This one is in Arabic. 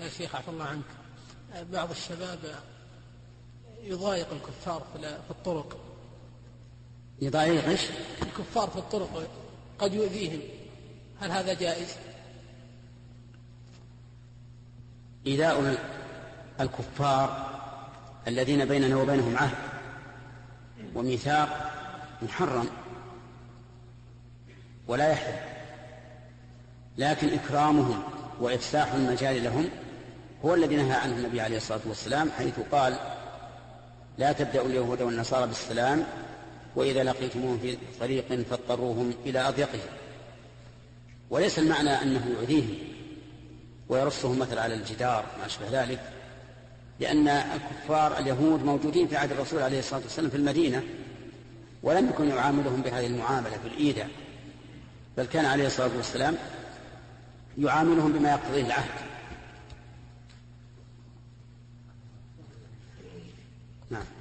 يا شيخ عفى الله عنك بعض الشباب يضايق الكفار في الطرق يضايق إيش؟ الكفار في الطرق قد يؤذيهم هل هذا جائز؟ إيذاء الكفار الذين بيننا وبينهم عهد وميثاق محرم ولا يحل لكن إكرامهم وإفساح المجال لهم هو الذي نهى عنه النبي عليه الصلاة والسلام حيث قال لا تبدأوا اليهود والنصارى بالسلام وإذا لقيتموهم في طريق فاضطروهم إلى أضيقه وليس المعنى أنه يؤذيهم ويرصهم مثل على الجدار ما أشبه ذلك لأن الكفار اليهود موجودين في عهد الرسول عليه الصلاة والسلام في المدينة ولم يكن يعاملهم بهذه المعاملة بالإيذاء بل كان عليه الصلاة والسلام يعاملهم بما يقتضيه العهد. نعم